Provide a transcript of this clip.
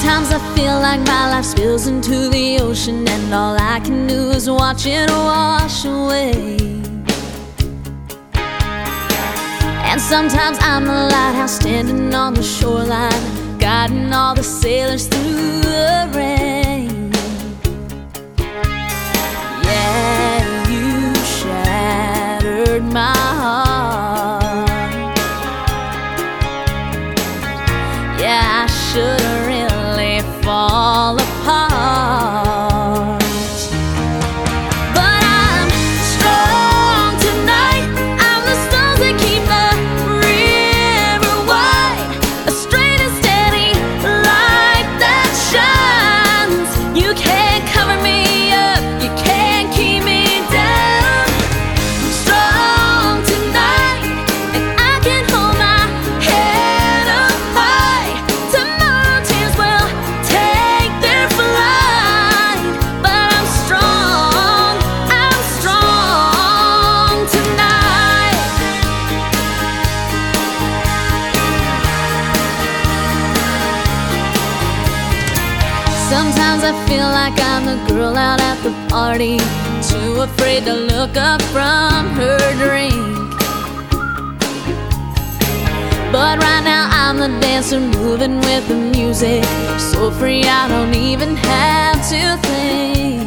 Sometimes I feel like my life spills into the ocean, and all I can do is watch it wash away. And sometimes I'm the lighthouse standing on the shoreline, guiding all the sailors through the rain. Yeah, you shattered my heart. Yeah, I should Sometimes I feel like I'm the girl out at the party, too afraid to look up from her drink. But right now I'm the dancer moving with the music, so free I don't even have to think.